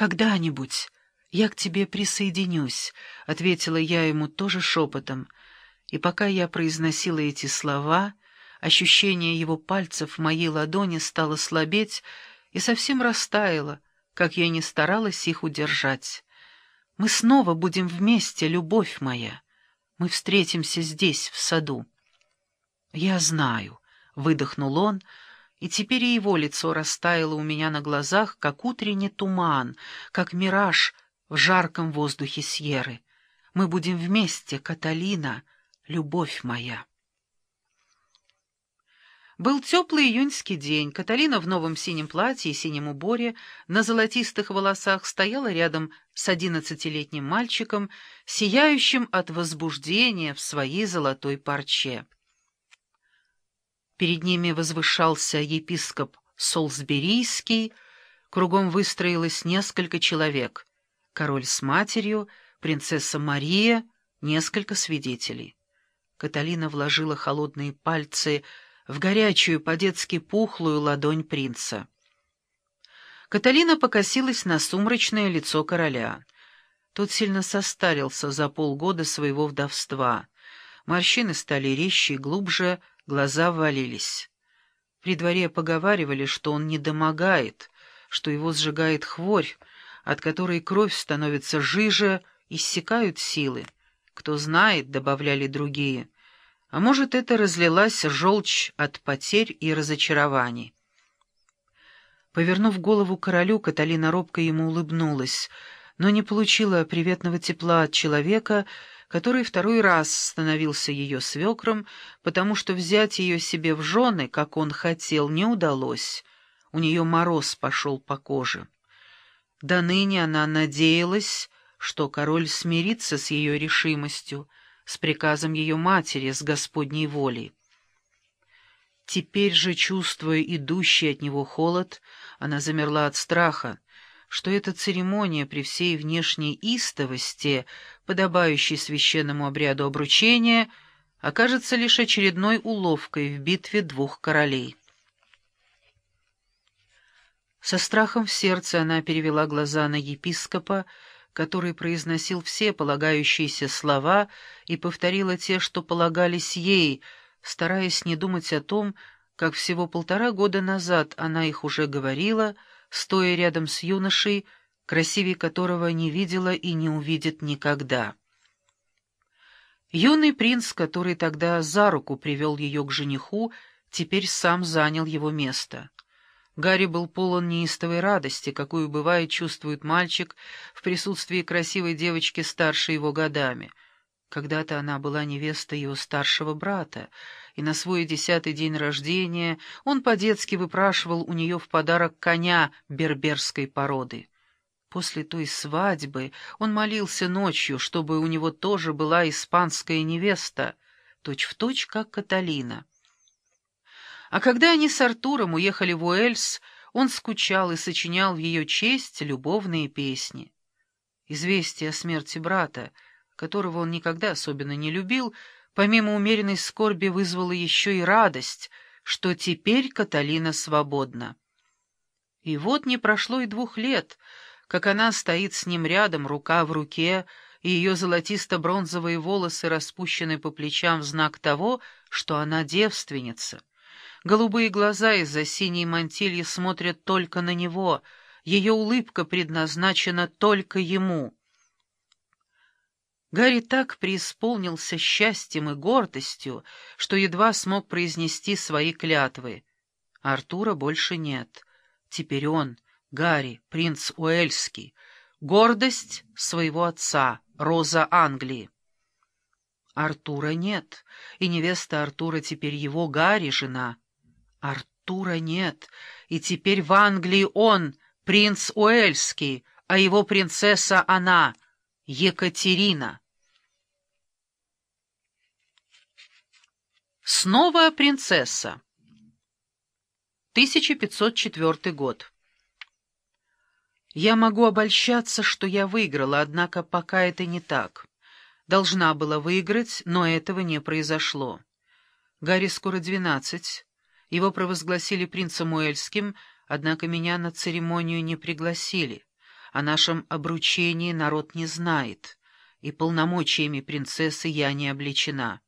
«Когда-нибудь я к тебе присоединюсь», — ответила я ему тоже шепотом. И пока я произносила эти слова, ощущение его пальцев в моей ладони стало слабеть и совсем растаяло, как я не старалась их удержать. «Мы снова будем вместе, любовь моя. Мы встретимся здесь, в саду». «Я знаю», — выдохнул он, — и теперь и его лицо растаяло у меня на глазах, как утренний туман, как мираж в жарком воздухе Сьерры. Мы будем вместе, Каталина, любовь моя. Был теплый июньский день. Каталина в новом синем платье и синем уборе, на золотистых волосах стояла рядом с одиннадцатилетним мальчиком, сияющим от возбуждения в своей золотой парче. Перед ними возвышался епископ Солсберийский, кругом выстроилось несколько человек. Король с матерью, принцесса Мария, несколько свидетелей. Каталина вложила холодные пальцы в горячую, по-детски пухлую ладонь принца. Каталина покосилась на сумрачное лицо короля. Тот сильно состарился за полгода своего вдовства. Морщины стали резче и глубже, Глаза валились. При дворе поговаривали, что он не домогает, что его сжигает хворь, от которой кровь становится жиже, иссякают силы. Кто знает, — добавляли другие, — а может, это разлилась желчь от потерь и разочарований. Повернув голову королю, Каталина робко ему улыбнулась, но не получила приветного тепла от человека, который второй раз становился ее свекром, потому что взять ее себе в жены, как он хотел, не удалось. У нее мороз пошел по коже. До ныне она надеялась, что король смирится с ее решимостью, с приказом ее матери, с Господней волей. Теперь же, чувствуя идущий от него холод, она замерла от страха, что эта церемония при всей внешней истовости, подобающей священному обряду обручения, окажется лишь очередной уловкой в битве двух королей. Со страхом в сердце она перевела глаза на епископа, который произносил все полагающиеся слова и повторила те, что полагались ей, стараясь не думать о том, как всего полтора года назад она их уже говорила — стоя рядом с юношей, красивее которого не видела и не увидит никогда. Юный принц, который тогда за руку привел ее к жениху, теперь сам занял его место. Гарри был полон неистовой радости, какую бывает чувствует мальчик в присутствии красивой девочки старше его годами. Когда-то она была невестой его старшего брата, и на свой десятый день рождения он по-детски выпрашивал у нее в подарок коня берберской породы. После той свадьбы он молился ночью, чтобы у него тоже была испанская невеста, точь-в-точь, точь, как Каталина. А когда они с Артуром уехали в Уэльс, он скучал и сочинял в ее честь любовные песни. Известие о смерти брата, которого он никогда особенно не любил, — помимо умеренной скорби вызвала еще и радость, что теперь Каталина свободна. И вот не прошло и двух лет, как она стоит с ним рядом, рука в руке, и ее золотисто-бронзовые волосы распущены по плечам в знак того, что она девственница. Голубые глаза из-за синей мантильи смотрят только на него, ее улыбка предназначена только ему — Гарри так преисполнился счастьем и гордостью, что едва смог произнести свои клятвы. Артура больше нет. Теперь он, Гарри, принц Уэльский, гордость своего отца, Роза Англии. Артура нет, и невеста Артура теперь его Гарри жена. Артура нет, и теперь в Англии он, принц Уэльский, а его принцесса она — Екатерина. Снова принцесса. 1504 год. Я могу обольщаться, что я выиграла, однако пока это не так. Должна была выиграть, но этого не произошло. Гарри скоро двенадцать. Его провозгласили принцем Уэльским, однако меня на церемонию не пригласили О нашем обручении народ не знает, и полномочиями принцессы я не облечена.